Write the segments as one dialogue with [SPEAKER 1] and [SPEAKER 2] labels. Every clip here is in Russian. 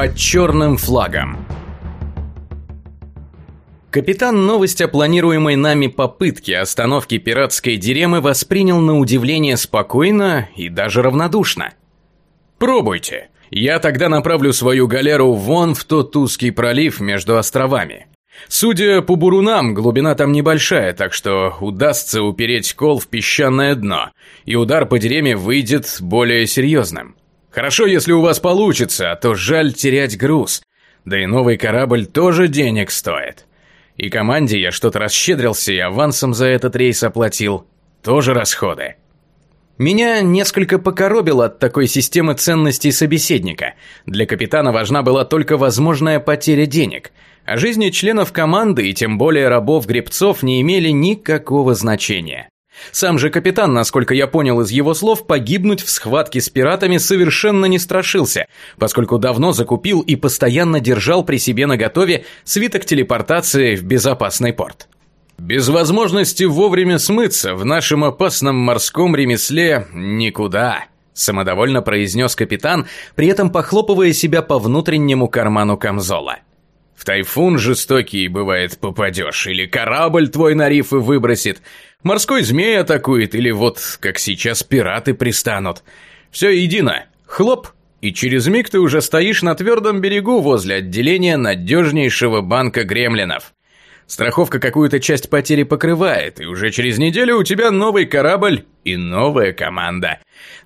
[SPEAKER 1] Под черным флагом. Капитан новость о планируемой нами попытке остановки пиратской диремы воспринял на удивление спокойно и даже равнодушно. «Пробуйте. Я тогда направлю свою галеру вон в тот узкий пролив между островами. Судя по бурунам, глубина там небольшая, так что удастся упереть кол в песчаное дно, и удар по диреме выйдет более серьезным. Хорошо, если у вас получится, а то жаль терять груз. Да и новый корабль тоже денег стоит». И команде я что-то расщедрился и авансом за этот рейс оплатил. Тоже расходы. Меня несколько покоробило от такой системы ценностей собеседника. Для капитана важна была только возможная потеря денег, а жизни членов команды и тем более рабов-гребцов не имели никакого значения. Сам же капитан, насколько я понял из его слов, погибнуть в схватке с пиратами совершенно не страшился, поскольку давно закупил и постоянно держал при себе наготове свиток телепортации в безопасный порт. Без возможности вовремя смыться в нашем опасном морском ремесле никуда, самодовольно произнес капитан, при этом похлопывая себя по внутреннему карману камзола. В тайфун жестокий, бывает, попадешь, или корабль твой на рифы выбросит – Морской змей атакует, или вот, как сейчас, пираты пристанут. Все едино. Хлоп, и через миг ты уже стоишь на твердом берегу возле отделения надежнейшего банка гремлинов. Страховка какую-то часть потери покрывает, и уже через неделю у тебя новый корабль и новая команда.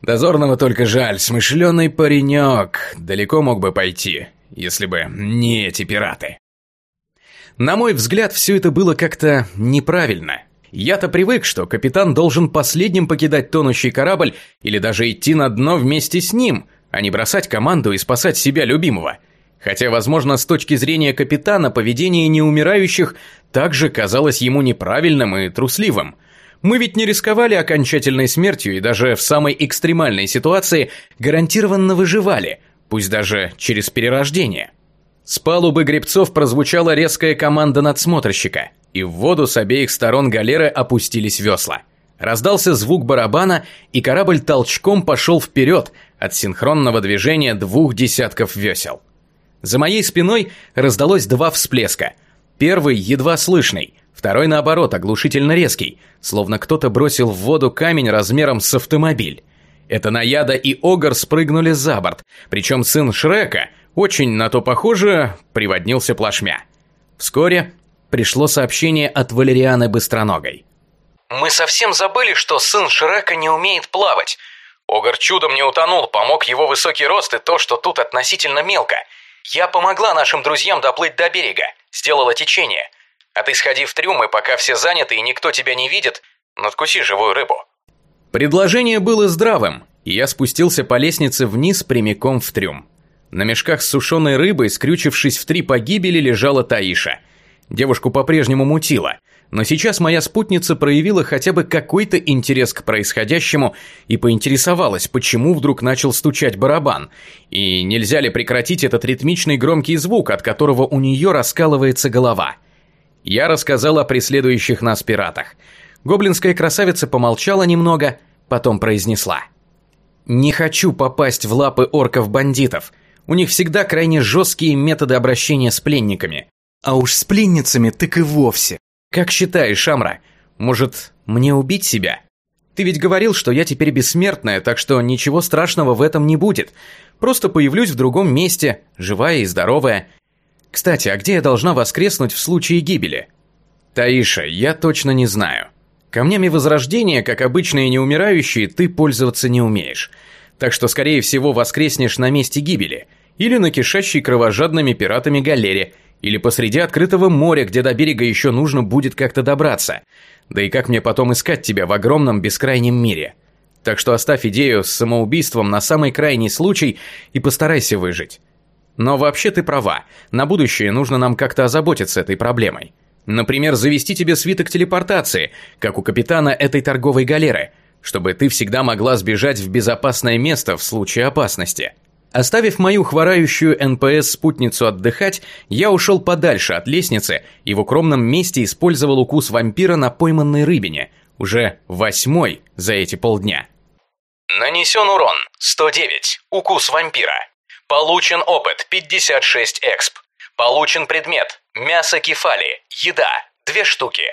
[SPEAKER 1] Дозорного только жаль, смышленый паренек, далеко мог бы пойти, если бы не эти пираты. На мой взгляд, все это было как-то неправильно. Я-то привык, что капитан должен последним покидать тонущий корабль или даже идти на дно вместе с ним, а не бросать команду и спасать себя любимого. Хотя, возможно, с точки зрения капитана, поведение неумирающих также казалось ему неправильным и трусливым. Мы ведь не рисковали окончательной смертью и даже в самой экстремальной ситуации гарантированно выживали, пусть даже через перерождение. С палубы гребцов прозвучала резкая команда надсмотрщика, и в воду с обеих сторон галеры опустились весла. Раздался звук барабана, и корабль толчком пошел вперед от синхронного движения двух десятков весел. За моей спиной раздалось два всплеска. Первый едва слышный, второй наоборот оглушительно резкий, словно кто-то бросил в воду камень размером с автомобиль. Это Наяда и Огар спрыгнули за борт, причем сын Шрека – очень на то похоже, приводнился плашмя. Вскоре пришло сообщение от Валерианы Быстроногой.
[SPEAKER 2] «Мы совсем забыли, что сын Шрека не умеет плавать. Огар чудом не утонул, помог его высокий рост и то, что тут относительно мелко. Я помогла нашим друзьям доплыть до берега, сделала течение. А ты сходи в трюм, и пока все заняты и никто тебя не видит, надкуси живую рыбу».
[SPEAKER 1] Предложение было здравым, и я спустился по лестнице вниз прямиком в трюм. На мешках с сушеной рыбой, скрючившись в три погибели, лежала Таиша. Девушку по-прежнему мутила, но сейчас моя спутница проявила хотя бы какой-то интерес к происходящему и поинтересовалась, почему вдруг начал стучать барабан, и нельзя ли прекратить этот ритмичный громкий звук, от которого у нее раскалывается голова. Я рассказал о преследующих нас пиратах. Гоблинская красавица помолчала немного, потом произнесла. «Не хочу попасть в лапы орков-бандитов», у них всегда крайне жесткие методы обращения с пленниками. А уж с пленницами так и вовсе. Как считаешь, Амра, может, мне убить себя? Ты ведь говорил, что я теперь бессмертная, так что ничего страшного в этом не будет. Просто появлюсь в другом месте, живая и здоровая. Кстати, а где я должна воскреснуть в случае гибели? Таиша, я точно не знаю. Камнями Возрождения, как обычные неумирающие, ты пользоваться не умеешь так что, скорее всего, воскреснешь на месте гибели, или на кишащей кровожадными пиратами галере, или посреди открытого моря, где до берега еще нужно будет как-то добраться. Да и как мне потом искать тебя в огромном бескрайнем мире? Так что оставь идею с самоубийством на самый крайний случай и постарайся выжить. Но вообще ты права, на будущее нужно нам как-то озаботиться этой проблемой. Например, завести тебе свиток телепортации, как у капитана этой торговой галеры – чтобы ты всегда могла сбежать в безопасное место в случае опасности. Оставив мою хворающую НПС-спутницу отдыхать, я ушел подальше от лестницы и в укромном месте использовал укус вампира на пойманной рыбине, уже восьмой за эти полдня.
[SPEAKER 2] Нанесен урон 109. Укус вампира. Получен опыт 56 эксп. Получен предмет мясо кефали, еда, две штуки.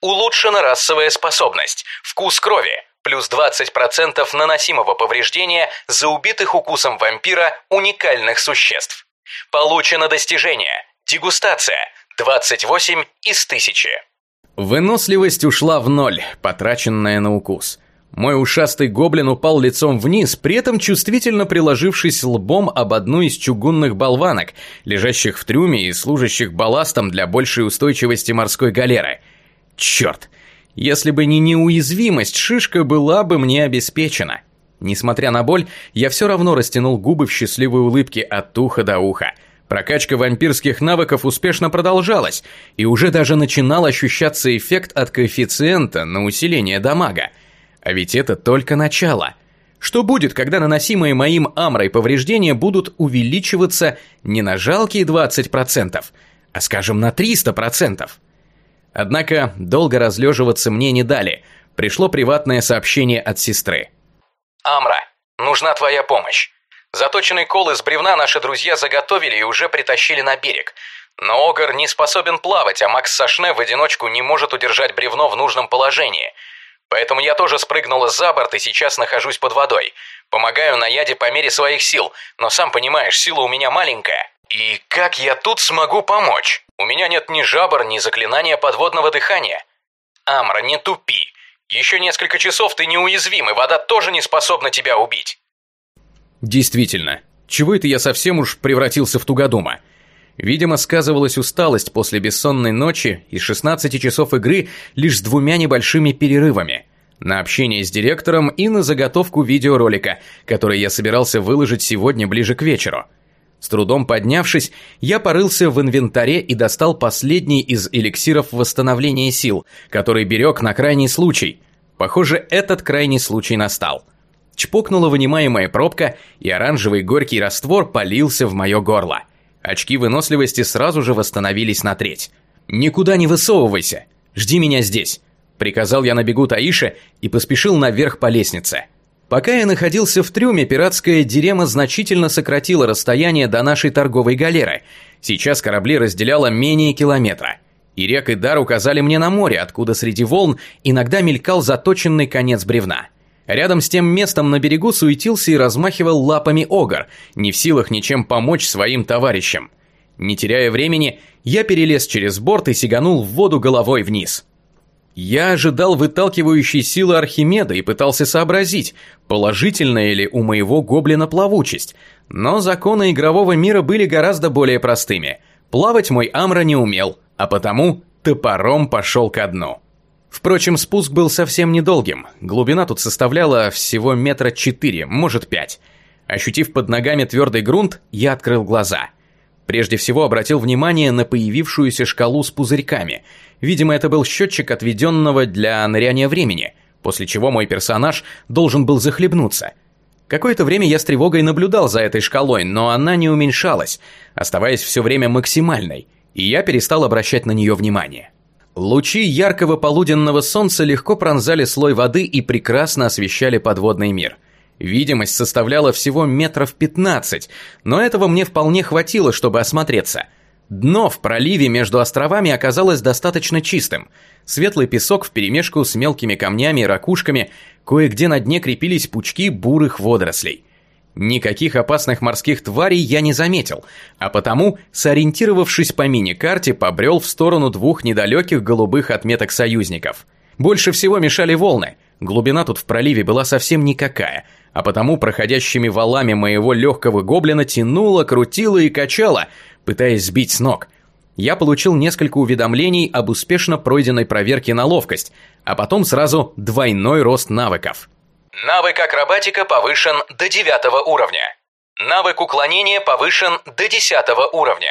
[SPEAKER 2] Улучшена расовая способность, вкус крови, плюс 20% наносимого повреждения за убитых укусом вампира уникальных существ. Получено достижение, дегустация, 28 из 1000.
[SPEAKER 1] Выносливость ушла в ноль, потраченная на укус. Мой ушастый гоблин упал лицом вниз, при этом чувствительно приложившись лбом об одну из чугунных болванок, лежащих в трюме и служащих балластом для большей устойчивости морской галеры. Черт! Если бы не неуязвимость, шишка была бы мне обеспечена. Несмотря на боль, я все равно растянул губы в счастливой улыбке от уха до уха. Прокачка вампирских навыков успешно продолжалась, и уже даже начинал ощущаться эффект от коэффициента на усиление дамага. А ведь это только начало. Что будет, когда наносимые моим амрой повреждения будут увеличиваться не на жалкие 20%, а скажем на 300%? Однако долго разлеживаться мне не дали. Пришло приватное сообщение от сестры.
[SPEAKER 2] Амра, нужна твоя помощь. Заточенный кол из бревна наши друзья заготовили и уже притащили на берег. Но Огар не способен плавать, а Макс Сашне в одиночку не может удержать бревно в нужном положении – Поэтому я тоже спрыгнула за борт и сейчас нахожусь под водой. Помогаю Наяде по мере своих сил, но сам понимаешь, сила у меня маленькая. И как я тут смогу помочь? У меня нет ни жабр, ни заклинания подводного дыхания. Амра, не тупи. Еще несколько часов ты неуязвим, и вода тоже не способна тебя убить.
[SPEAKER 1] Действительно, чего это я совсем уж превратился в тугодума? Видимо, сказывалась усталость после бессонной ночи и 16 часов игры лишь с двумя небольшими перерывами. На общение с директором и на заготовку видеоролика, который я собирался выложить сегодня ближе к вечеру. С трудом поднявшись, я порылся в инвентаре и достал последний из эликсиров восстановления сил, который берег на крайний случай. Похоже, этот крайний случай настал. Чпокнула вынимаемая пробка, и оранжевый горький раствор полился в мое горло. Очки выносливости сразу же восстановились на треть. «Никуда не высовывайся! Жди меня здесь!» Приказал я на бегу Таише и поспешил наверх по лестнице. Пока я находился в трюме, пиратская дирема значительно сократила расстояние до нашей торговой галеры. Сейчас корабли разделяло менее километра. И рек и дар указали мне на море, откуда среди волн иногда мелькал заточенный конец бревна. Рядом с тем местом на берегу суетился и размахивал лапами огар, не в силах ничем помочь своим товарищам. Не теряя времени, я перелез через борт и сиганул в воду головой вниз. Я ожидал выталкивающей силы Архимеда и пытался сообразить, положительная ли у моего гоблина плавучесть, но законы игрового мира были гораздо более простыми. Плавать мой Амра не умел, а потому топором пошел ко дну. Впрочем, спуск был совсем недолгим. Глубина тут составляла всего метра четыре, может пять. Ощутив под ногами твердый грунт, я открыл глаза. Прежде всего обратил внимание на появившуюся шкалу с пузырьками. Видимо, это был счетчик отведенного для ныряния времени, после чего мой персонаж должен был захлебнуться. Какое-то время я с тревогой наблюдал за этой шкалой, но она не уменьшалась, оставаясь все время максимальной, и я перестал обращать на нее внимание. Лучи яркого полуденного солнца легко пронзали слой воды и прекрасно освещали подводный мир. Видимость составляла всего метров 15, но этого мне вполне хватило, чтобы осмотреться. Дно в проливе между островами оказалось достаточно чистым. Светлый песок вперемешку с мелкими камнями и ракушками, кое-где на дне крепились пучки бурых водорослей. Никаких опасных морских тварей я не заметил, а потому, сориентировавшись по мини-карте, побрел в сторону двух недалеких голубых отметок союзников. Больше всего мешали волны, глубина тут в проливе была совсем никакая, а потому проходящими валами моего легкого гоблина тянуло, крутило и качало, пытаясь сбить с ног. Я получил несколько уведомлений об успешно пройденной проверке на ловкость, а потом сразу двойной рост навыков.
[SPEAKER 2] Навык акробатика повышен до 9 уровня. Навык уклонения повышен до 10 уровня.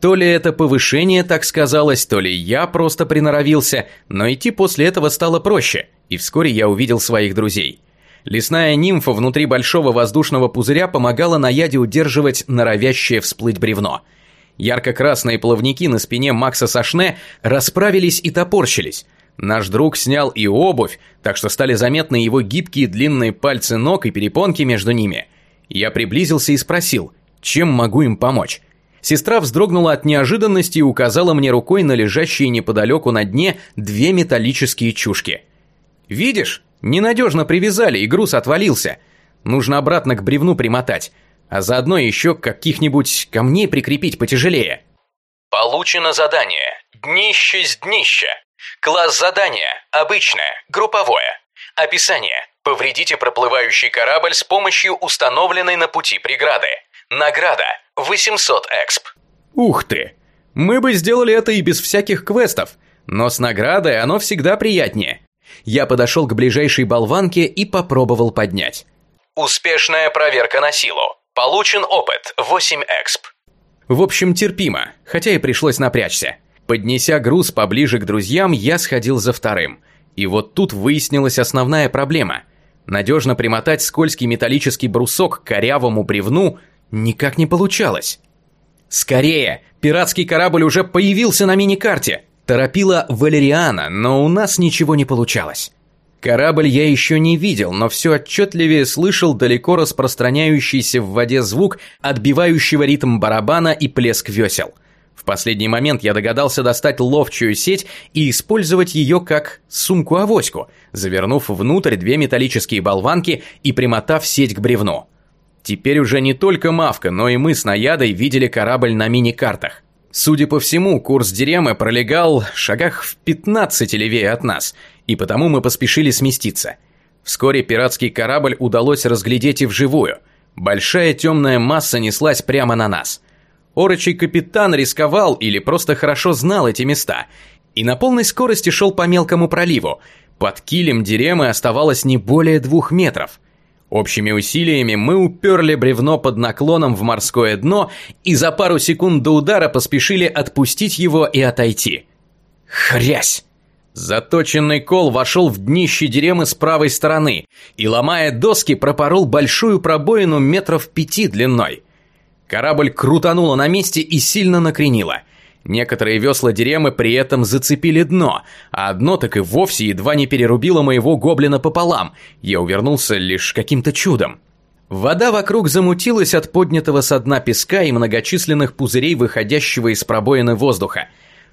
[SPEAKER 1] То ли это повышение так сказалось, то ли я просто приноровился, но идти после этого стало проще, и вскоре я увидел своих друзей. Лесная нимфа внутри большого воздушного пузыря помогала Наяде удерживать норовящее всплыть бревно. Ярко-красные плавники на спине Макса Сашне расправились и топорщились – Наш друг снял и обувь, так что стали заметны его гибкие длинные пальцы ног и перепонки между ними. Я приблизился и спросил, Чем могу им помочь? Сестра вздрогнула от неожиданности и указала мне рукой на лежащие неподалеку на дне две металлические чушки. «Видишь? Ненадежно привязали, и груз отвалился. Нужно обратно к бревну примотать, а заодно еще каких-нибудь камней прикрепить потяжелее».
[SPEAKER 2] Получено задание. Днище с днища. Класс задания. Обычное. Групповое. Описание. Повредите проплывающий корабль с помощью установленной на пути преграды. Награда 800 эксп.
[SPEAKER 1] Ух ты! Мы бы сделали это и без всяких квестов, но с наградой оно всегда приятнее. Я подошел к ближайшей болванке и попробовал поднять.
[SPEAKER 2] Успешная проверка на силу. Получен опыт 8 эксп.
[SPEAKER 1] В общем, терпимо, хотя и пришлось напрячься. Поднеся груз поближе к друзьям, я сходил за вторым. И вот тут выяснилась основная проблема. Надежно примотать скользкий металлический брусок к корявому бревну никак не получалось. «Скорее! Пиратский корабль уже появился на мини-карте!» Торопила Валериана, но у нас ничего не получалось. Корабль я еще не видел, но все отчетливее слышал далеко распространяющийся в воде звук, отбивающего ритм барабана и плеск весел. В последний момент я догадался достать ловчую сеть и использовать ее как сумку-авоську, завернув внутрь две металлические болванки и примотав сеть к бревну. Теперь уже не только Мавка, но и мы с Наядой видели корабль на мини-картах. Судя по всему, курс Диремы пролегал шагах в 15 левее от нас, и потому мы поспешили сместиться. Вскоре пиратский корабль удалось разглядеть и вживую. Большая темная масса неслась прямо на нас. Орочий капитан рисковал или просто хорошо знал эти места, и на полной скорости шел по мелкому проливу. Под килем Диремы оставалось не более двух метров – Общими усилиями мы уперли бревно под наклоном в морское дно и за пару секунд до удара поспешили отпустить его и отойти. Хрясь! Заточенный кол вошел в днище деремы с правой стороны и, ломая доски, пропорол большую пробоину метров пяти длиной. Корабль крутануло на месте и сильно накренило – Некоторые весла Диремы при этом зацепили дно, а одно так и вовсе едва не перерубило моего гоблина пополам. Я увернулся лишь каким-то чудом. Вода вокруг замутилась от поднятого со дна песка и многочисленных пузырей, выходящего из пробоины воздуха.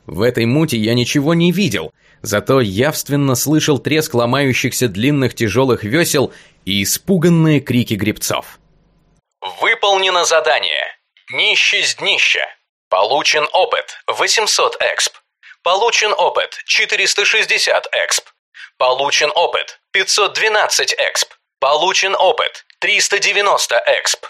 [SPEAKER 1] В этой мути я ничего не видел, зато явственно слышал треск ломающихся длинных тяжелых весел и испуганные крики гребцов.
[SPEAKER 2] Выполнено задание. Днище с днища. Получен опыт 800 эксп. Получен опыт 460 эксп. Получен опыт 512 эксп. Получен опыт 390 эксп.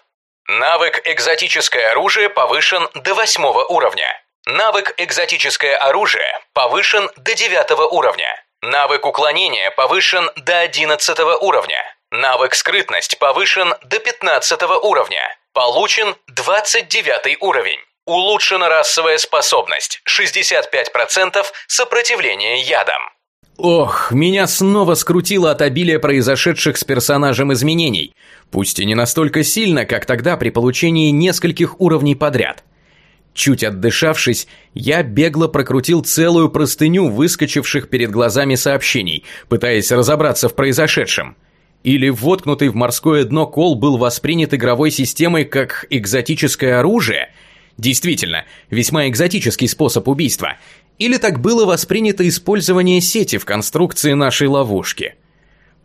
[SPEAKER 2] Навык «Экзотическое оружие» повышен до 8 уровня. Навык «Экзотическое оружие» повышен до 9 уровня. Навык уклонения повышен до 11 уровня. Навык «Скрытность» повышен до 15 уровня. Получен 29 уровень. Улучшена расовая способность. 65% сопротивления ядам.
[SPEAKER 1] Ох, меня снова скрутило от обилия произошедших с персонажем изменений. Пусть и не настолько сильно, как тогда при получении нескольких уровней подряд. Чуть отдышавшись, я бегло прокрутил целую простыню выскочивших перед глазами сообщений, пытаясь разобраться в произошедшем. Или воткнутый в морское дно кол был воспринят игровой системой как экзотическое оружие – Действительно, весьма экзотический способ убийства. Или так было воспринято использование сети в конструкции нашей ловушки.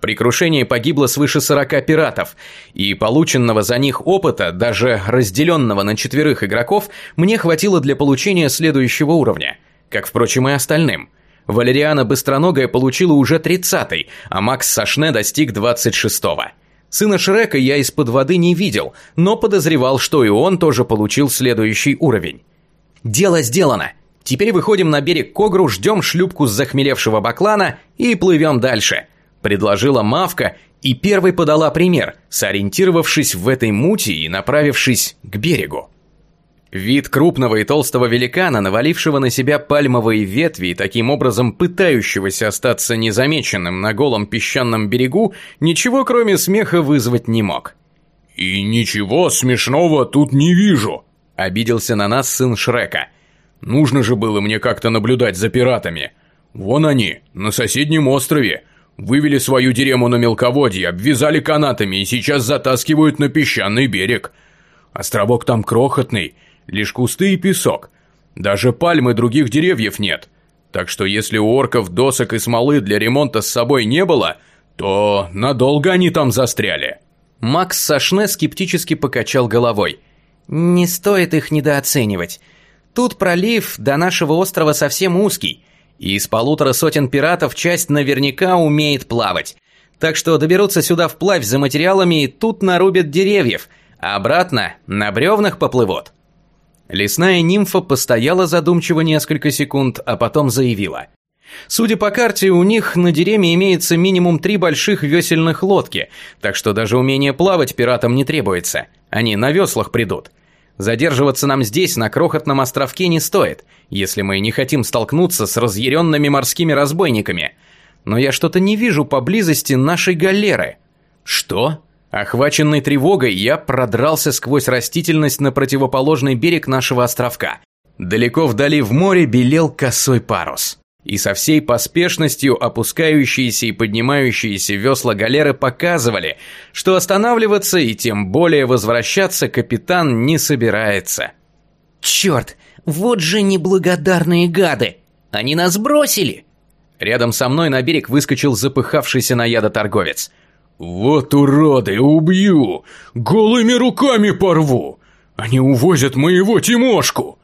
[SPEAKER 1] При крушении погибло свыше 40 пиратов, и полученного за них опыта, даже разделенного на четверых игроков, мне хватило для получения следующего уровня, как, впрочем, и остальным. Валериана Быстроногая получила уже 30-й, а Макс Сашне достиг 26-го. Сына Шрека я из-под воды не видел, но подозревал, что и он тоже получил следующий уровень. Дело сделано. Теперь выходим на берег Когру, ждем шлюпку с захмелевшего баклана и плывем дальше. Предложила Мавка и первой подала пример, сориентировавшись в этой мути и направившись к берегу. Вид крупного и толстого великана, навалившего на себя пальмовые ветви и таким образом пытающегося остаться незамеченным на голом песчаном берегу, ничего кроме смеха вызвать не мог.
[SPEAKER 3] «И ничего смешного тут не вижу», —
[SPEAKER 1] обиделся на нас сын Шрека.
[SPEAKER 3] «Нужно же было мне как-то наблюдать за пиратами. Вон они, на соседнем острове. Вывели свою дерему на мелководье, обвязали канатами и сейчас затаскивают на песчаный берег. Островок там крохотный, лишь кусты и песок. Даже пальмы других деревьев нет. Так что если у орков досок и смолы для ремонта с собой не было, то надолго они там застряли.
[SPEAKER 1] Макс Сашне скептически покачал головой.
[SPEAKER 4] Не стоит их недооценивать. Тут пролив до нашего острова совсем узкий, и из полутора сотен пиратов часть наверняка умеет плавать. Так что доберутся сюда вплавь за материалами и тут нарубят деревьев, а обратно на бревнах поплывут. Лесная нимфа постояла задумчиво несколько секунд, а потом заявила. Судя по карте, у них на Дереме имеется минимум три больших весельных лодки, так что даже умение плавать пиратам не требуется. Они на веслах придут. Задерживаться нам здесь, на крохотном островке, не стоит, если мы не хотим столкнуться с разъяренными морскими разбойниками. Но я что-то не вижу поблизости нашей галеры. Что? Охваченный тревогой, я продрался сквозь растительность на противоположный берег нашего островка. Далеко вдали в море белел косой парус. И со всей поспешностью опускающиеся и поднимающиеся весла галеры показывали, что останавливаться и тем более возвращаться капитан не собирается. «Черт, вот же неблагодарные гады! Они нас бросили!»
[SPEAKER 1] Рядом со мной на берег выскочил запыхавшийся на яда торговец –
[SPEAKER 3] «Вот уроды, убью! Голыми руками порву! Они увозят моего Тимошку!»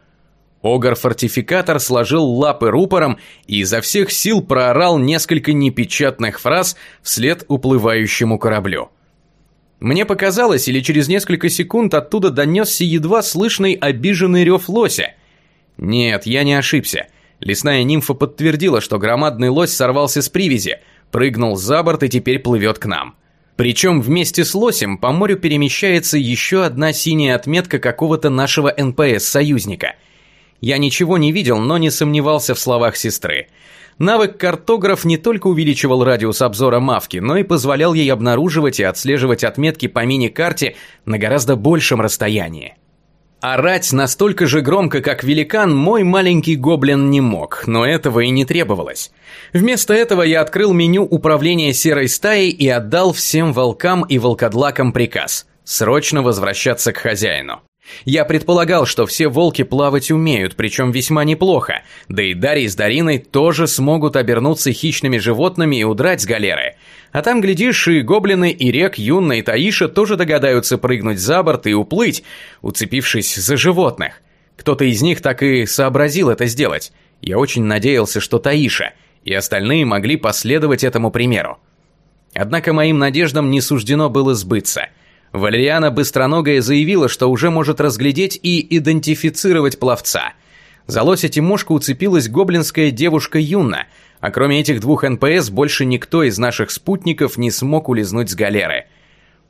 [SPEAKER 1] Огар-фортификатор сложил лапы рупором и изо всех сил проорал несколько непечатных фраз вслед уплывающему кораблю. Мне показалось, или через несколько секунд оттуда донесся едва слышный обиженный рев лося. Нет, я не ошибся. Лесная нимфа подтвердила, что громадный лось сорвался с привязи, прыгнул за борт и теперь плывет к нам. Причем вместе с лосем по морю перемещается еще одна синяя отметка какого-то нашего НПС-союзника. Я ничего не видел, но не сомневался в словах сестры. Навык картограф не только увеличивал радиус обзора Мавки, но и позволял ей обнаруживать и отслеживать отметки по мини-карте на гораздо большем расстоянии. Орать настолько же громко, как великан, мой маленький гоблин не мог, но этого и не требовалось. Вместо этого я открыл меню управления серой стаей и отдал всем волкам и волкодлакам приказ – срочно возвращаться к хозяину. Я предполагал, что все волки плавать умеют, причем весьма неплохо, да и Дарий с Дариной тоже смогут обернуться хищными животными и удрать с галеры. А там, глядишь, и гоблины, и рек, Юнна и Таиша тоже догадаются прыгнуть за борт и уплыть, уцепившись за животных. Кто-то из них так и сообразил это сделать. Я очень надеялся, что Таиша, и остальные могли последовать этому примеру. Однако моим надеждам не суждено было сбыться – Валериана Быстроногая заявила, что уже может разглядеть и идентифицировать пловца. За лося Тимошка уцепилась гоблинская девушка Юнна, а кроме этих двух НПС больше никто из наших спутников не смог улизнуть с галеры.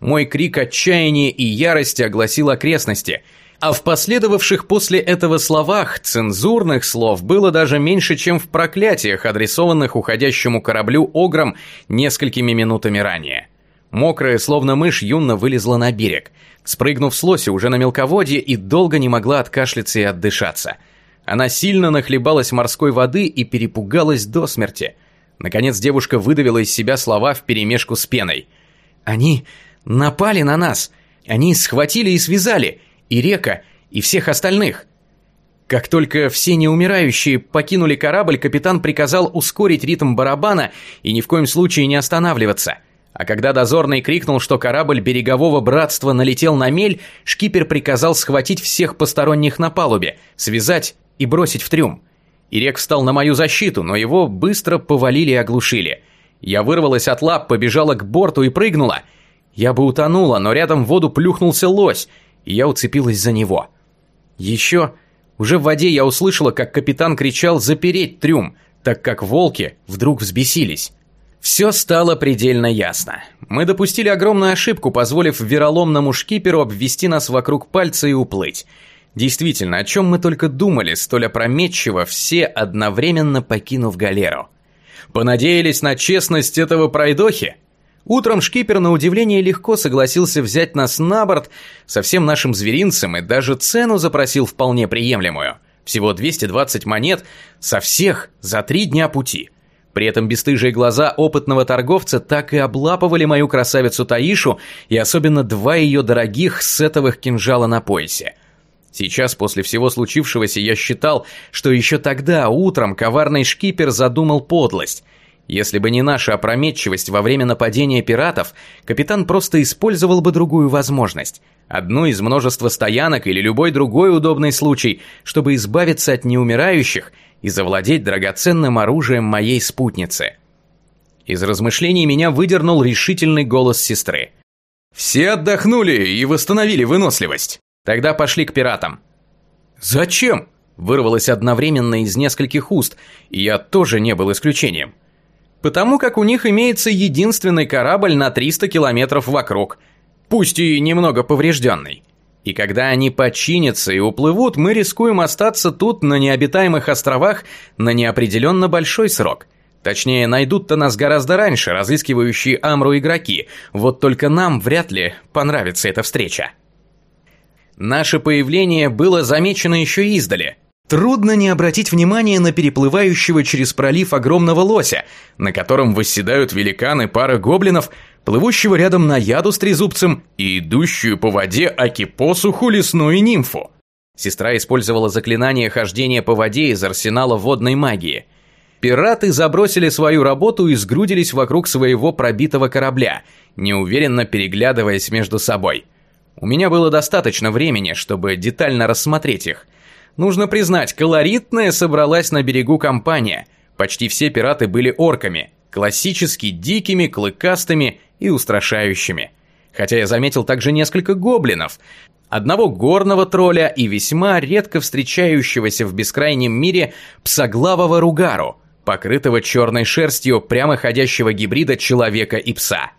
[SPEAKER 1] Мой крик отчаяния и ярости огласил окрестности, а в последовавших после этого словах цензурных слов было даже меньше, чем в проклятиях, адресованных уходящему кораблю Огром несколькими минутами ранее. Мокрая, словно мышь, Юнна вылезла на берег. Спрыгнув с лося уже на мелководье и долго не могла откашляться и отдышаться. Она сильно нахлебалась морской воды и перепугалась до смерти. Наконец девушка выдавила из себя слова вперемешку с пеной. «Они напали на нас! Они схватили и связали! И Река, и всех остальных!» Как только все неумирающие покинули корабль, капитан приказал ускорить ритм барабана и ни в коем случае не останавливаться – а когда дозорный крикнул, что корабль берегового братства налетел на мель, шкипер приказал схватить всех посторонних на палубе, связать и бросить в трюм. Ирек встал на мою защиту, но его быстро повалили и оглушили. Я вырвалась от лап, побежала к борту и прыгнула. Я бы утонула, но рядом в воду плюхнулся лось, и я уцепилась за него. Еще, уже в воде я услышала, как капитан кричал «запереть трюм», так как волки вдруг взбесились. Все стало предельно ясно. Мы допустили огромную ошибку, позволив вероломному шкиперу обвести нас вокруг пальца и уплыть. Действительно, о чем мы только думали, столь опрометчиво, все одновременно покинув галеру. Понадеялись на честность этого пройдохи? Утром шкипер на удивление легко согласился взять нас на борт со всем нашим зверинцем и даже цену запросил вполне приемлемую. Всего 220 монет со всех за три дня пути –
[SPEAKER 4] При этом бесстыжие глаза опытного торговца так и облапывали мою красавицу Таишу и особенно два ее дорогих сетовых кинжала на поясе. Сейчас, после всего случившегося, я считал, что еще тогда, утром, коварный шкипер задумал подлость. Если бы не наша опрометчивость во время нападения пиратов, капитан просто использовал бы другую возможность. Одну из множества стоянок или любой другой удобный случай, чтобы избавиться от неумирающих и завладеть драгоценным оружием моей спутницы. Из размышлений меня выдернул решительный голос сестры.
[SPEAKER 3] «Все отдохнули и восстановили выносливость.
[SPEAKER 4] Тогда пошли к пиратам».
[SPEAKER 3] «Зачем?»
[SPEAKER 4] Вырвалось одновременно из нескольких уст, и я тоже не был исключением. Потому как у них имеется единственный корабль на 300 километров вокруг, пусть и немного поврежденный. И когда они починятся и уплывут, мы рискуем остаться тут на необитаемых островах на неопределенно большой срок. Точнее, найдут-то нас гораздо раньше, разыскивающие Амру игроки, вот только нам вряд ли понравится эта встреча. Наше появление было замечено еще издали. Трудно не обратить внимание на переплывающего через пролив огромного лося, на котором восседают великаны пара гоблинов, плывущего рядом на яду с трезубцем и идущую по воде акипосуху лесную нимфу. Сестра использовала заклинание хождения по воде из арсенала водной магии. Пираты забросили свою работу и сгрудились вокруг своего пробитого корабля, неуверенно переглядываясь между собой. У меня было достаточно времени, чтобы детально рассмотреть их – Нужно признать, колоритная собралась на берегу компания. Почти все пираты были орками, классически дикими, клыкастыми и устрашающими. Хотя я заметил также несколько гоблинов, одного горного тролля и весьма редко встречающегося в бескрайнем мире псоглавого ругару, покрытого черной шерстью прямоходящего гибрида человека и пса.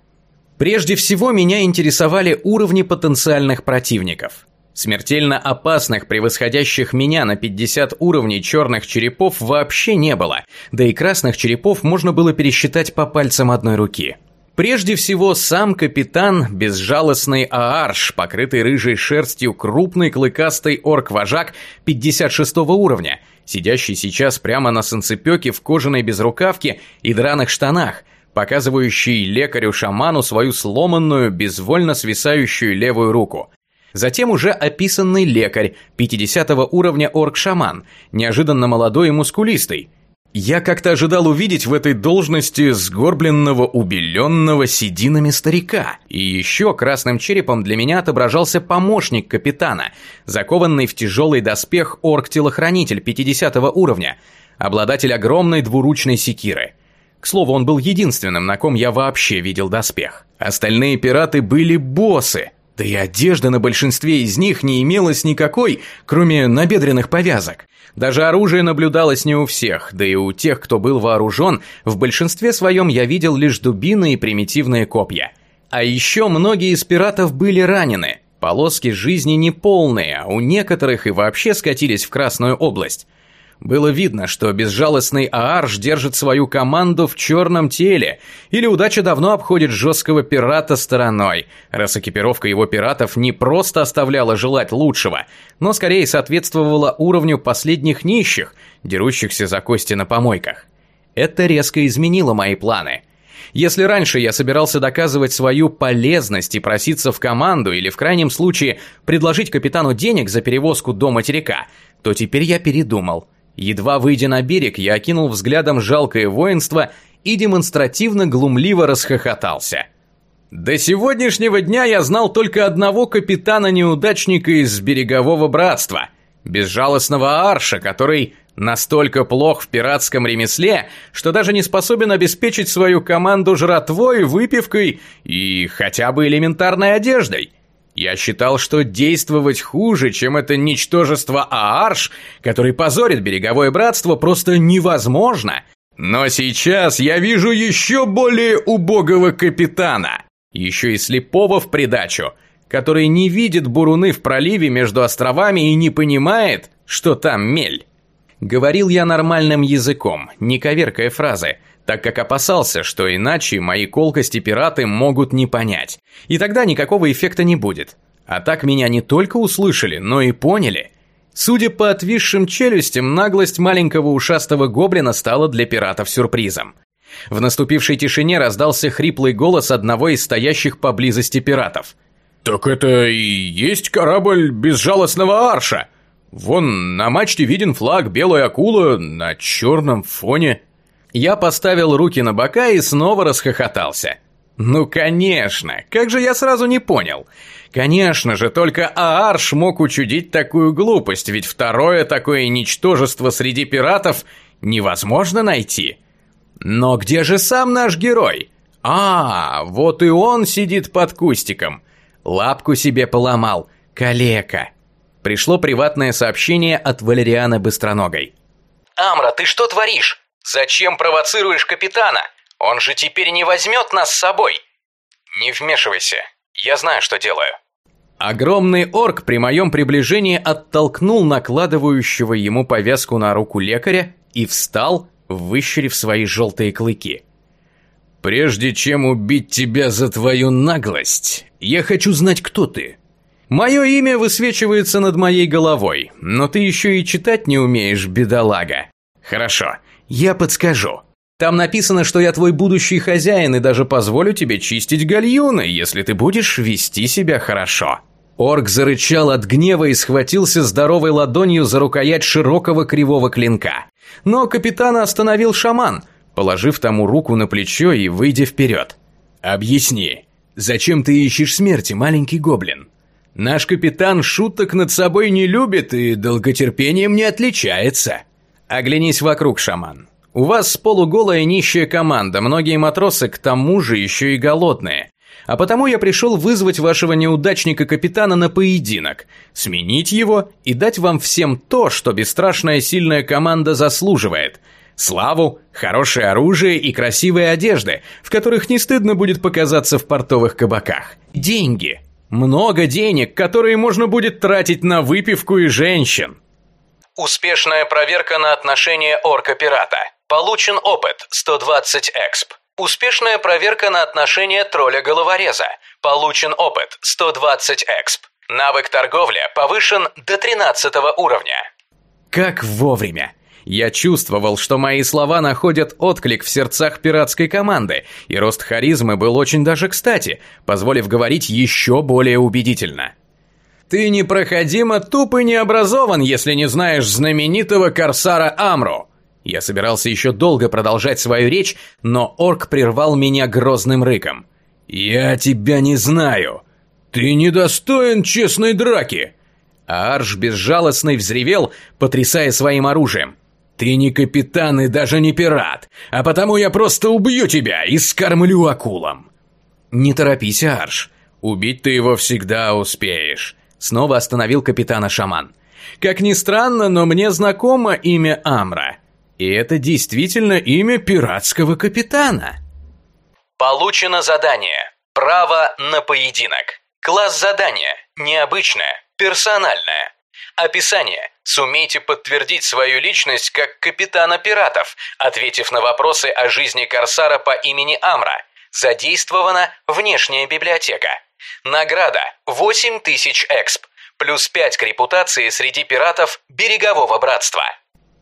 [SPEAKER 4] Прежде всего меня интересовали уровни потенциальных противников. Смертельно опасных, превосходящих меня на 50 уровней черных черепов вообще не было, да и красных черепов можно было пересчитать по пальцам одной руки. Прежде всего, сам капитан, безжалостный Аарш, покрытый рыжей шерстью крупный клыкастый орк-вожак 56 уровня, сидящий сейчас прямо на санцепёке в кожаной безрукавке и драных штанах, показывающий лекарю-шаману свою сломанную, безвольно свисающую левую руку. Затем уже описанный лекарь, 50 уровня орк-шаман, неожиданно молодой и мускулистый. Я как-то ожидал увидеть в этой должности сгорбленного, убеленного сединами старика. И еще красным черепом для меня отображался помощник капитана, закованный в тяжелый доспех орк-телохранитель 50 уровня, обладатель огромной двуручной секиры. К слову, он был единственным, на ком я вообще видел доспех. Остальные пираты были боссы, да и одежда на большинстве из них не имелась никакой, кроме набедренных повязок. Даже оружие наблюдалось не у всех, да и у тех, кто был вооружен, в большинстве своем я видел лишь дубины и примитивные копья. А еще многие из пиратов были ранены. Полоски жизни неполные, а у некоторых и вообще скатились в Красную область. Было видно, что безжалостный Аарш держит свою команду в черном теле, или удача давно обходит жесткого пирата стороной, раз экипировка его пиратов не просто оставляла желать лучшего, но скорее соответствовала уровню последних нищих, дерущихся за кости на помойках. Это резко изменило мои планы. Если раньше я собирался доказывать свою полезность и проситься в команду или в крайнем случае предложить капитану денег за перевозку до материка, то теперь я передумал – Едва выйдя на берег, я окинул взглядом жалкое воинство и демонстративно глумливо расхохотался. До сегодняшнего дня я знал только одного капитана-неудачника из берегового братства, безжалостного Арша, который настолько плох в пиратском ремесле, что даже не способен обеспечить свою команду жратвой, выпивкой и хотя бы элементарной одеждой. Я считал, что действовать хуже, чем это ничтожество Аарш, который позорит береговое братство, просто невозможно. Но сейчас я вижу еще более убогого капитана. Еще и слепого в придачу, который не видит буруны в проливе между островами и не понимает, что там мель. Говорил я нормальным языком, не коверкая фразы, так как опасался, что иначе мои колкости пираты могут не понять, и тогда никакого эффекта не будет. А так меня не только услышали, но и поняли. Судя по отвисшим челюстям, наглость маленького ушастого гоблина стала для пиратов сюрпризом.
[SPEAKER 1] В наступившей тишине раздался хриплый голос одного из стоящих поблизости пиратов.
[SPEAKER 3] «Так это и есть корабль безжалостного арша! Вон на мачте виден флаг белая акула на черном фоне».
[SPEAKER 1] Я поставил руки на бока и снова расхохотался. Ну, конечно, как же я сразу не понял. Конечно же, только Аарш мог учудить такую глупость, ведь второе такое ничтожество среди пиратов невозможно найти. Но где же сам наш герой? А, вот и он сидит под кустиком. Лапку себе поломал. Калека. Пришло приватное сообщение от Валериана Быстроногой.
[SPEAKER 2] «Амра, ты что творишь? Зачем провоцируешь капитана? Он же теперь не возьмет нас с собой!» «Не вмешивайся. Я знаю, что делаю».
[SPEAKER 1] Огромный орк при моем приближении оттолкнул накладывающего ему повязку на руку лекаря и встал, выщерив свои желтые клыки. «Прежде чем убить тебя за твою наглость, я хочу знать, кто ты. Мое имя высвечивается над моей головой, но ты еще и читать не умеешь, бедолага. Хорошо, я подскажу. Там написано, что я твой будущий хозяин и даже позволю тебе чистить гальюны, если ты будешь вести себя хорошо». Орк зарычал от гнева и схватился здоровой ладонью за рукоять широкого кривого клинка. Но капитана остановил шаман, положив тому руку на плечо и выйдя вперед. «Объясни, зачем ты ищешь смерти, маленький гоблин? Наш капитан шуток над собой не любит и долготерпением не отличается. Оглянись вокруг, шаман. У вас полуголая нищая команда, многие матросы к тому же еще и голодные. А потому я пришел вызвать вашего неудачника-капитана на поединок, сменить его и дать вам всем то, что бесстрашная сильная команда заслуживает. Славу, хорошее оружие и красивые одежды, в которых не стыдно будет показаться в портовых кабаках. Деньги. Много денег, которые можно будет тратить на выпивку и женщин.
[SPEAKER 2] Успешная проверка на отношение орка-пирата. Получен опыт 120 эксп. Успешная проверка на отношение тролля-головореза. Получен опыт 120 эксп. Навык торговля повышен до 13 уровня.
[SPEAKER 1] Как вовремя! Я чувствовал, что мои слова находят отклик в сердцах пиратской команды, и рост харизмы был очень даже кстати, позволив говорить еще более убедительно. «Ты непроходимо туп и необразован, если не знаешь знаменитого корсара Амру. Я собирался еще долго продолжать свою речь, но орк прервал меня грозным рыком. «Я тебя не знаю! Ты недостоин честной драки!» А Арш безжалостный взревел, потрясая своим оружием. «Ты не капитан и даже не пират, а потому я просто убью тебя и скормлю акулам!» «Не торопись, Арш, убить ты его всегда успеешь», снова остановил капитана шаман. «Как ни странно, но мне знакомо имя Амра». И это действительно имя пиратского капитана.
[SPEAKER 2] Получено задание. Право на поединок. Класс задания. Необычное. Персональное. Описание. Сумейте подтвердить свою личность как капитана пиратов, ответив на вопросы о жизни корсара по имени Амра. Задействована внешняя библиотека. Награда 8000 эксп, плюс 5 к репутации среди пиратов Берегового Братства.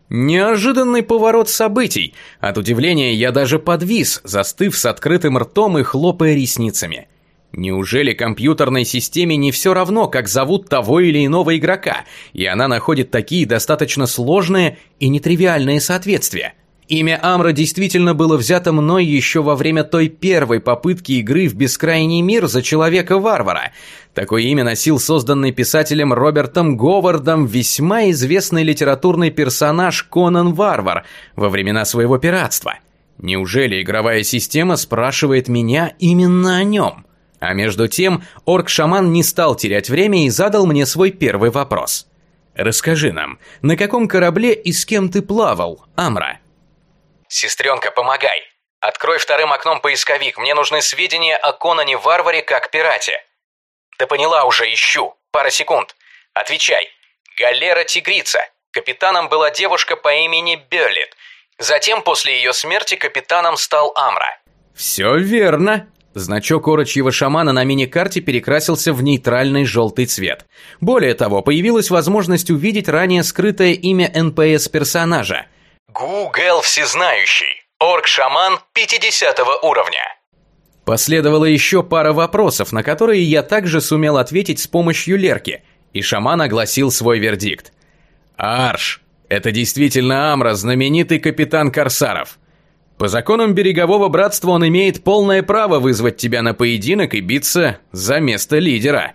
[SPEAKER 1] Неожиданный поворот событий. От удивления я даже подвис, застыв с открытым ртом и хлопая ресницами. Неужели компьютерной системе не все равно, как зовут того или иного игрока, и она находит такие достаточно сложные и нетривиальные соответствия? Имя Амра действительно было взято мной еще во время той первой попытки игры в бескрайний мир за Человека-варвара. Такое имя носил созданный писателем Робертом Говардом весьма известный литературный персонаж Конан Варвар во времена своего пиратства. Неужели игровая система спрашивает меня именно о нем? А между тем, орк-шаман не стал терять время и задал мне свой первый вопрос. «Расскажи нам, на каком корабле и с кем ты плавал, Амра?»
[SPEAKER 2] «Сестренка, помогай! Открой вторым окном поисковик, мне нужны сведения о Конане-варваре как пирате». «Да поняла уже, ищу. Пара секунд. Отвечай. Галера-тигрица. Капитаном была девушка по имени Берлит. Затем, после ее смерти, капитаном стал Амра».
[SPEAKER 1] «Все верно», Значок орочьего шамана на мини-карте перекрасился в нейтральный желтый цвет. Более того, появилась возможность увидеть ранее скрытое имя НПС персонажа
[SPEAKER 2] Гугл Всезнающий. Орк-шаман 50 уровня.
[SPEAKER 1] Последовала еще пара вопросов, на которые я также сумел ответить с помощью Лерки, и шаман огласил свой вердикт. «Арш, это действительно Амра, знаменитый капитан Корсаров. По законам Берегового Братства он имеет полное право вызвать тебя на поединок и биться за место лидера».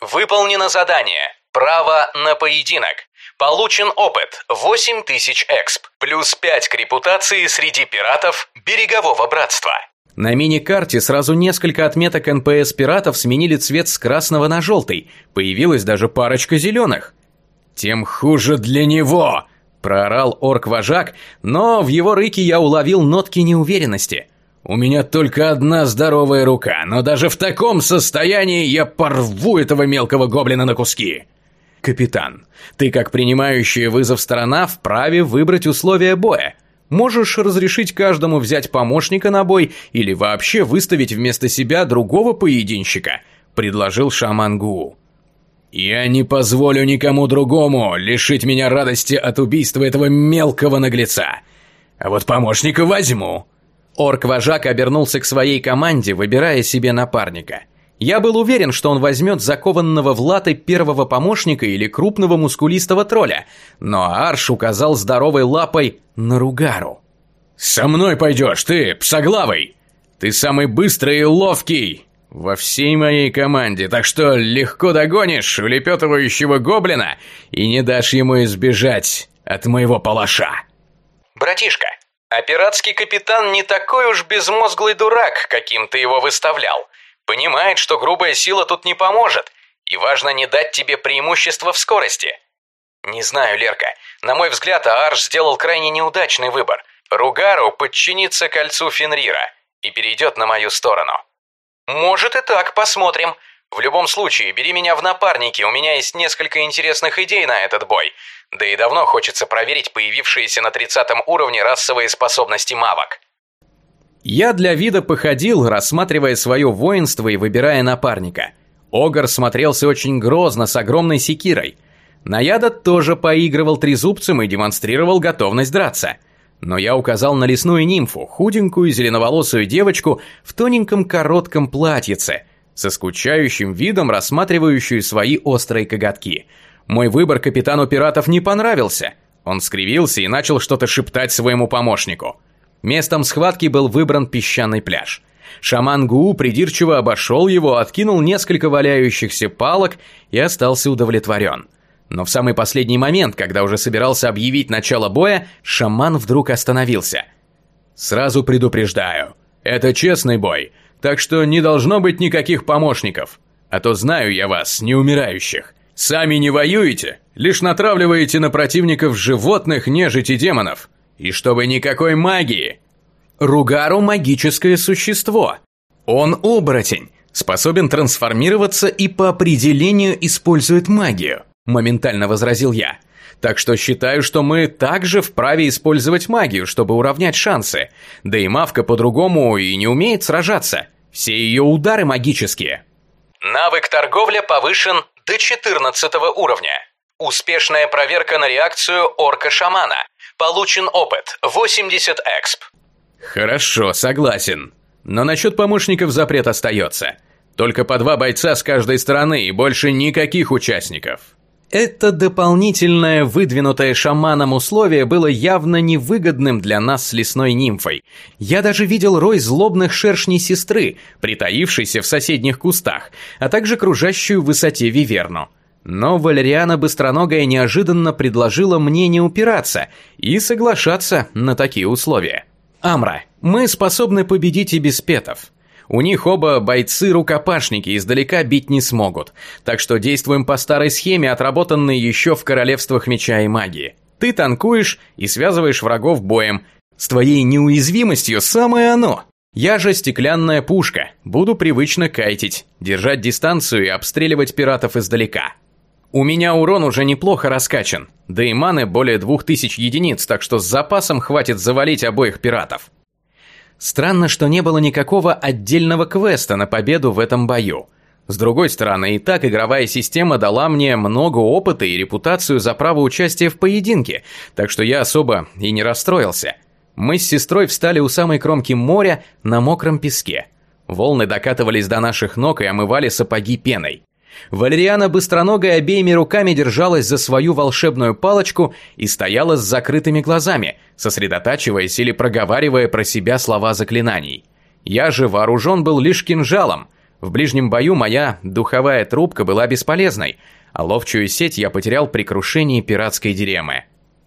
[SPEAKER 2] Выполнено задание. Право на поединок. Получен опыт 8000 эксп, плюс 5 к репутации среди пиратов Берегового Братства.
[SPEAKER 1] На мини-карте сразу несколько отметок НПС пиратов сменили цвет с красного на желтый, появилась даже парочка зеленых. «Тем хуже для него!» – проорал орк-вожак, но в его рыке я уловил нотки неуверенности. «У меня только одна здоровая рука, но даже в таком состоянии я порву этого мелкого гоблина на куски!» «Капитан, ты как принимающая вызов сторона вправе выбрать условия боя. Можешь разрешить каждому взять помощника на бой или вообще выставить вместо себя другого поединщика», – предложил шаман Гу. «Я не позволю никому другому лишить меня радости от убийства этого мелкого наглеца. А вот помощника возьму». Орк-вожак обернулся к своей команде, выбирая себе напарника – я был уверен, что он возьмет закованного в латы первого помощника или крупного мускулистого тролля, но Арш указал здоровой лапой на Ругару. «Со мной пойдешь, ты, псоглавый! Ты самый быстрый и ловкий во всей моей команде, так что легко догонишь улепетывающего гоблина и не дашь ему избежать от моего палаша».
[SPEAKER 2] «Братишка, а пиратский капитан не такой уж безмозглый дурак, каким ты его выставлял. Понимает, что грубая сила тут не поможет, и важно не дать тебе преимущество в скорости. Не знаю, Лерка, на мой взгляд, Аарш сделал крайне неудачный выбор. Ругару подчинится кольцу Фенрира и перейдет на мою сторону. Может и так, посмотрим. В любом случае, бери меня в напарники, у меня есть несколько интересных идей на этот бой. Да и давно хочется проверить появившиеся на 30 уровне расовые способности мавок.
[SPEAKER 1] Я для вида походил, рассматривая свое воинство и выбирая напарника. Огр смотрелся очень грозно, с огромной секирой. Наяда тоже поигрывал трезубцем и демонстрировал готовность драться. Но я указал на лесную нимфу, худенькую зеленоволосую девочку в тоненьком коротком платьице, со скучающим видом рассматривающую свои острые коготки. Мой выбор капитану пиратов не понравился. Он скривился и начал что-то шептать своему помощнику – Местом схватки был выбран песчаный пляж. Шаман Гуу придирчиво обошел его, откинул несколько валяющихся палок и остался удовлетворен. Но в самый последний момент, когда уже собирался объявить начало боя, шаман вдруг остановился. «Сразу предупреждаю, это честный бой, так что не должно быть никаких помощников. А то знаю я вас, неумирающих. Сами не воюете, лишь натравливаете на противников животных, нежить и демонов. И чтобы никакой магии. Ругару – магическое существо. Он оборотень, способен трансформироваться и по определению использует магию, моментально возразил я. Так что считаю, что мы также вправе использовать магию, чтобы уравнять шансы. Да и Мавка по-другому и не умеет сражаться. Все ее удары магические.
[SPEAKER 2] Навык торговля повышен до 14 уровня. Успешная проверка на реакцию орка-шамана. Получен опыт 80 эксп.
[SPEAKER 1] Хорошо, согласен. Но насчет помощников запрет остается. Только по два бойца с каждой стороны и больше никаких участников. Это дополнительное выдвинутое шаманом условие было явно невыгодным для нас с лесной нимфой. Я даже видел рой злобных шершней сестры, притаившейся в соседних кустах, а также кружащую в высоте виверну. Но Валериана Быстроногая неожиданно предложила мне не упираться и соглашаться на такие условия. «Амра, мы способны победить и без петов. У них оба бойцы-рукопашники издалека бить не смогут, так что действуем по старой схеме, отработанной еще в королевствах меча и магии. Ты танкуешь и связываешь врагов боем. С твоей неуязвимостью самое оно. Я же стеклянная пушка, буду привычно кайтить, держать дистанцию и обстреливать пиратов издалека. У меня урон уже неплохо раскачан, да и маны более двух тысяч единиц, так что с запасом хватит завалить обоих пиратов. Странно, что не было никакого отдельного квеста на победу в этом бою. С другой стороны, и так игровая система дала мне много опыта и репутацию за право участия в поединке, так что я особо и не расстроился. Мы с сестрой встали у самой кромки моря на мокром песке. Волны докатывались до наших ног и омывали сапоги пеной. Валериана быстроногая обеими руками держалась за свою волшебную палочку и стояла с закрытыми глазами, сосредотачиваясь или проговаривая про себя слова заклинаний. Я же вооружен был лишь кинжалом. В ближнем бою моя духовая трубка была бесполезной, а ловчую сеть я потерял при крушении пиратской деревы.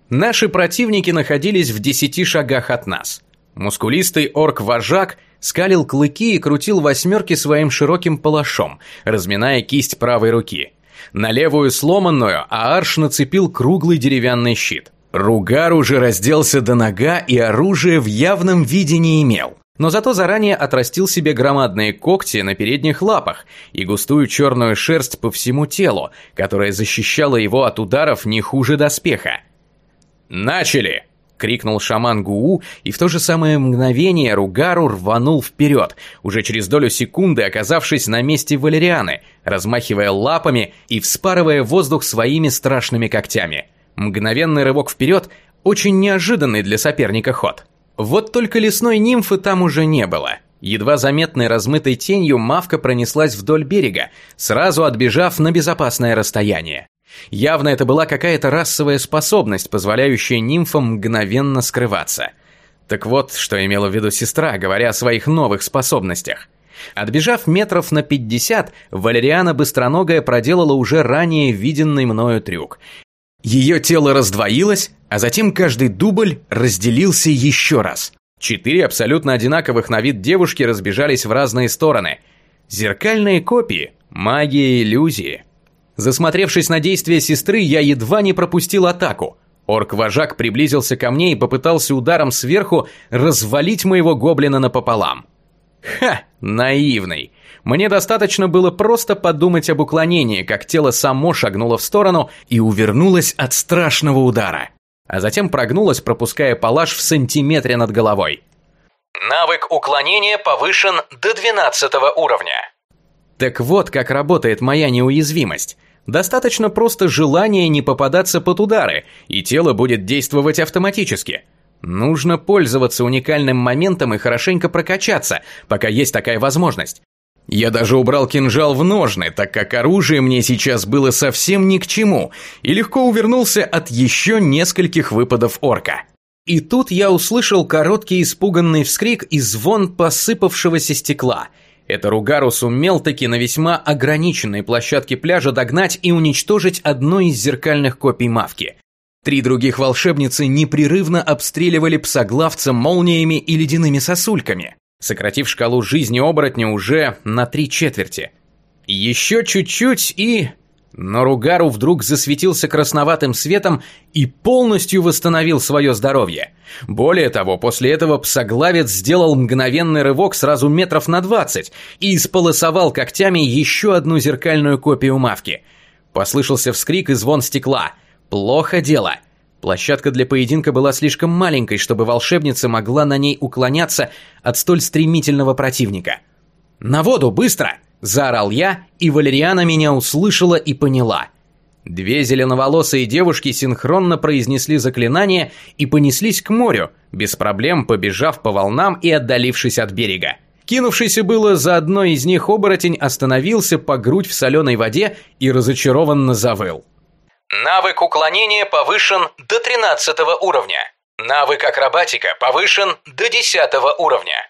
[SPEAKER 1] Наши противники находились в десяти шагах от нас. Мускулистый орк-вожак скалил клыки и крутил восьмерки своим широким палашом, разминая кисть правой руки. На левую сломанную Аарш нацепил круглый деревянный щит. Ругар уже разделся до нога и оружие в явном виде не имел. Но зато заранее отрастил себе громадные когти на передних лапах и густую черную шерсть по всему телу, которая защищала его от ударов не хуже доспеха. «Начали!» — крикнул шаман Гуу, и в то же самое мгновение Ругару рванул вперед, уже через долю секунды оказавшись на месте Валерианы, размахивая лапами и вспарывая воздух своими страшными когтями. Мгновенный рывок вперед — очень неожиданный для соперника ход. Вот только лесной нимфы там уже не было. Едва заметной размытой тенью мавка пронеслась вдоль берега, сразу отбежав на безопасное расстояние. Явно это была какая-то расовая способность, позволяющая нимфам мгновенно скрываться. Так вот, что имела в виду сестра, говоря о своих новых способностях. Отбежав метров на 50, Валериана Быстроногая проделала уже ранее виденный мною трюк. Ее тело раздвоилось, а затем каждый дубль разделился еще раз. Четыре абсолютно одинаковых на вид девушки разбежались в разные стороны. Зеркальные копии, магия иллюзии. Засмотревшись на действия сестры, я едва не пропустил атаку. Орк-вожак приблизился ко мне и попытался ударом сверху развалить моего гоблина напополам. Ха, наивный. Мне достаточно было просто подумать об уклонении, как тело само шагнуло в сторону и увернулось от страшного удара. А затем прогнулось, пропуская палаш в сантиметре над головой.
[SPEAKER 2] Навык уклонения повышен до 12 уровня.
[SPEAKER 1] Так вот, как работает моя неуязвимость. Достаточно просто желания не попадаться под удары, и тело будет действовать автоматически. Нужно пользоваться уникальным моментом и хорошенько прокачаться, пока есть такая возможность. Я даже убрал кинжал в ножны, так как оружие мне сейчас было совсем ни к чему, и легко увернулся от еще нескольких выпадов орка. И тут я услышал короткий испуганный вскрик и звон посыпавшегося стекла – это Ругару сумел таки на весьма ограниченной площадке пляжа догнать и уничтожить одну из зеркальных копий Мавки. Три других волшебницы непрерывно обстреливали псоглавца молниями и ледяными сосульками, сократив шкалу жизни оборотня уже на три четверти. Еще чуть-чуть и... Но Ругару вдруг засветился красноватым светом и полностью восстановил свое здоровье. Более того, после этого псоглавец сделал мгновенный рывок сразу метров на двадцать и исполосовал когтями еще одну зеркальную копию мавки. Послышался вскрик и звон стекла. Плохо дело. Площадка для поединка была слишком маленькой, чтобы волшебница могла на ней уклоняться от столь стремительного противника. «На воду, быстро!» Заорал я, и Валериана меня услышала и поняла. Две зеленоволосые девушки синхронно произнесли заклинание и понеслись к морю, без проблем побежав по волнам и отдалившись от берега. Кинувшийся было за одной из них оборотень остановился по грудь в соленой воде и разочарованно завыл.
[SPEAKER 2] Навык уклонения повышен до 13 уровня. Навык акробатика повышен до 10 уровня.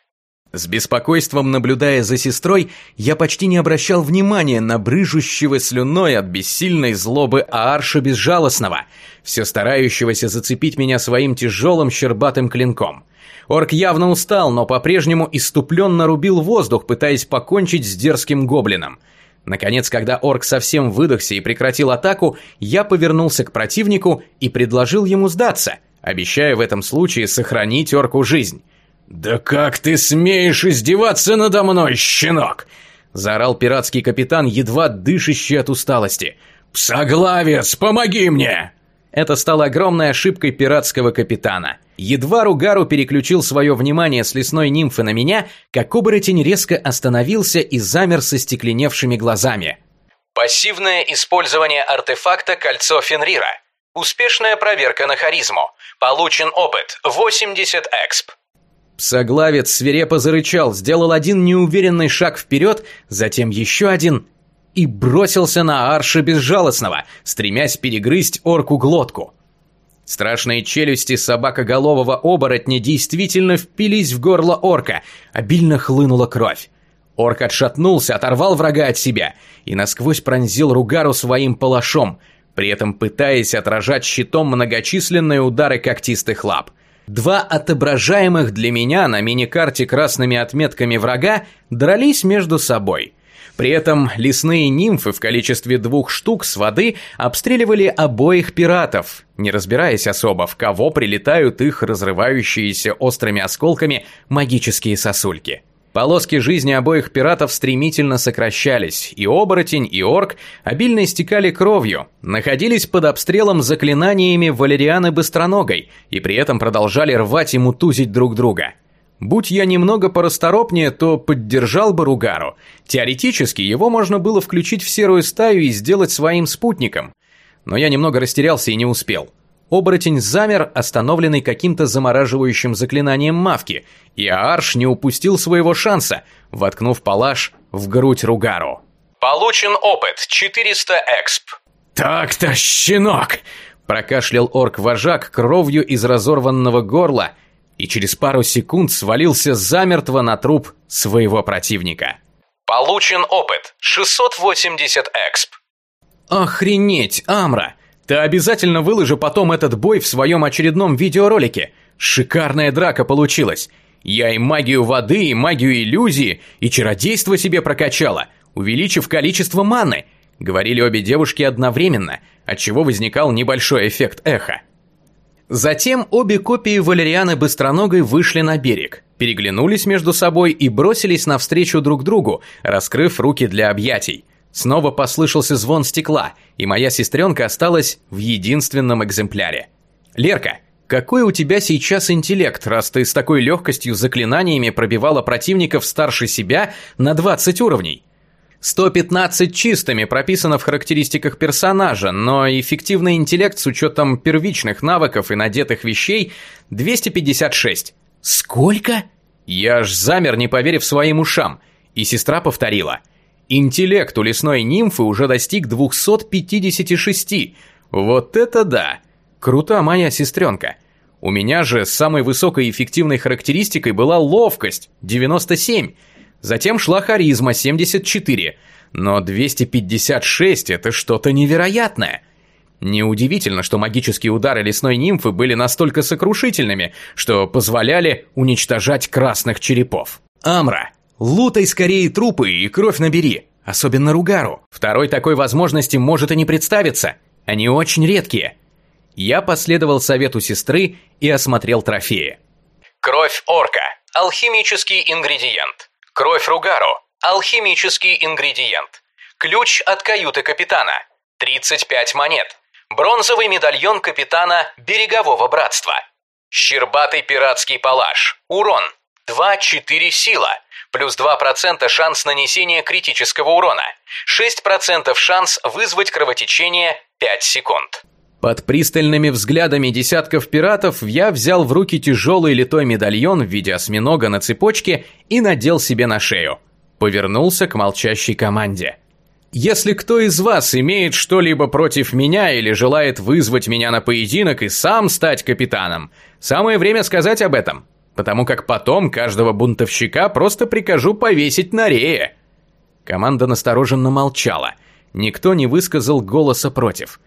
[SPEAKER 1] С беспокойством наблюдая за сестрой, я почти не обращал внимания на брыжущего слюной от бессильной злобы Аарша Безжалостного, все старающегося зацепить меня своим тяжелым щербатым клинком. Орк явно устал, но по-прежнему иступленно рубил воздух, пытаясь покончить с дерзким гоблином. Наконец, когда орк совсем выдохся и прекратил атаку, я повернулся к противнику и предложил ему сдаться, обещая в этом случае сохранить орку жизнь. «Да как ты смеешь издеваться надо мной, щенок!» Заорал пиратский капитан, едва дышащий от усталости. «Псоглавец, помоги мне!» Это стало огромной ошибкой пиратского капитана. Едва Ругару переключил свое внимание с лесной нимфы на меня, как оборотень резко остановился и замер со стекленевшими глазами.
[SPEAKER 2] Пассивное использование артефакта «Кольцо Фенрира». Успешная проверка на харизму. Получен опыт 80 эксп.
[SPEAKER 4] Псоглавец свирепо зарычал, сделал один неуверенный шаг вперед, затем еще один и бросился на Арша Безжалостного, стремясь перегрызть орку глотку. Страшные челюсти собакоголового оборотня действительно впились в горло орка, обильно хлынула кровь. Орк отшатнулся, оторвал врага от себя и насквозь пронзил Ругару своим палашом, при этом пытаясь отражать щитом многочисленные удары когтистых лап. Два отображаемых для меня на миникарте красными отметками врага дрались между собой – при этом лесные нимфы в количестве двух штук с воды обстреливали обоих пиратов, не разбираясь особо, в кого прилетают их разрывающиеся острыми осколками магические сосульки. Полоски жизни обоих пиратов стремительно сокращались, и оборотень, и орк обильно истекали кровью, находились под обстрелом заклинаниями Валерианы Быстроногой и при этом продолжали рвать и мутузить друг друга – Будь я немного порасторопнее, то поддержал бы Ругару. Теоретически его можно было включить в серую стаю и сделать своим спутником. Но я немного растерялся и не успел. Оборотень замер, остановленный каким-то замораживающим заклинанием мавки, и Аарш не упустил своего шанса, воткнув палаш в грудь Ругару.
[SPEAKER 2] Получен опыт 400 эксп.
[SPEAKER 4] «Так-то, щенок!» – прокашлял орк-вожак кровью из разорванного горла – и через пару секунд свалился замертво на труп своего противника.
[SPEAKER 2] Получен опыт 680 эксп.
[SPEAKER 4] Охренеть, Амра! Ты обязательно выложи потом этот бой в своем очередном видеоролике. Шикарная драка получилась. Я и магию воды, и магию иллюзии, и чародейство себе прокачала, увеличив количество маны. Говорили обе девушки одновременно, отчего возникал небольшой эффект эха. Затем обе копии Валерианы Быстроногой вышли на берег, переглянулись между собой и бросились навстречу друг другу, раскрыв руки для объятий. Снова послышался звон стекла, и моя сестренка осталась в единственном экземпляре. «Лерка, какой у тебя сейчас интеллект, раз ты с такой легкостью заклинаниями пробивала противников старше себя на 20 уровней?» 115 чистыми прописано в характеристиках персонажа, но эффективный интеллект с учетом первичных навыков и надетых вещей 256. Сколько? Я аж замер, не поверив своим ушам, и сестра повторила. Интеллект у лесной нимфы уже достиг 256. Вот это да! Крута моя сестренка. У меня же самой высокой эффективной характеристикой была ловкость 97 Затем шла харизма 74, но 256 это что-то невероятное. Неудивительно, что магические удары лесной нимфы были настолько сокрушительными, что позволяли уничтожать красных черепов. Амра, лутай скорее трупы и кровь набери, особенно Ругару. Второй такой возможности может и не представиться. Они очень редкие. Я последовал совету сестры и осмотрел трофеи.
[SPEAKER 2] Кровь орка. Алхимический ингредиент. Кровь Ругару. Алхимический ингредиент. Ключ от каюты капитана. 35 монет. Бронзовый медальон капитана Берегового братства. Щербатый пиратский палаш. Урон. 2-4 сила. Плюс 2% шанс нанесения критического урона. 6% шанс вызвать кровотечение 5 секунд.
[SPEAKER 4] Под пристальными взглядами десятков пиратов я взял в руки тяжелый литой медальон в виде осьминога на цепочке и надел себе на шею. Повернулся к молчащей команде. Если кто из вас имеет что-либо против меня или желает вызвать меня на поединок и сам стать капитаном, самое время сказать об этом, потому как потом каждого бунтовщика просто прикажу повесить на рее. Команда настороженно молчала. Никто не высказал голоса против.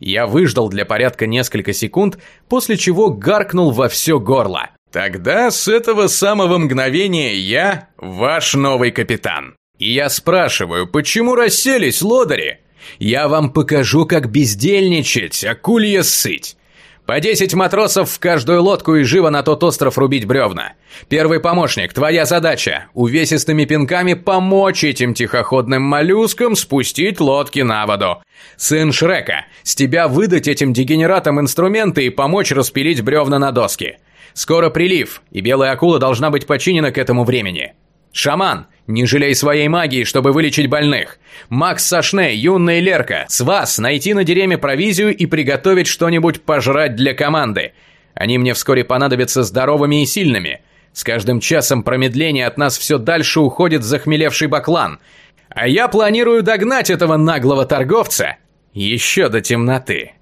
[SPEAKER 4] Я выждал для порядка несколько секунд, после чего гаркнул во все горло. «Тогда с этого самого мгновения я ваш новый капитан. И я спрашиваю, почему расселись, лодыри? Я вам покажу, как бездельничать, акулья сыть. По десять матросов в каждую лодку и живо на тот остров рубить бревна. Первый помощник, твоя задача – увесистыми пинками помочь этим тихоходным моллюскам спустить лодки на воду. Сын Шрека, с тебя выдать этим дегенератам инструменты и помочь распилить бревна на доски. Скоро прилив, и белая акула должна быть починена к этому времени. Шаман,
[SPEAKER 1] Не жалей своей магии, чтобы вылечить больных. Макс Сашне, юная Лерка, с вас найти на дереме провизию и приготовить что-нибудь пожрать для команды. Они мне вскоре понадобятся здоровыми и сильными. С каждым часом промедления от нас все дальше уходит захмелевший баклан. А я планирую догнать этого наглого торговца еще до темноты.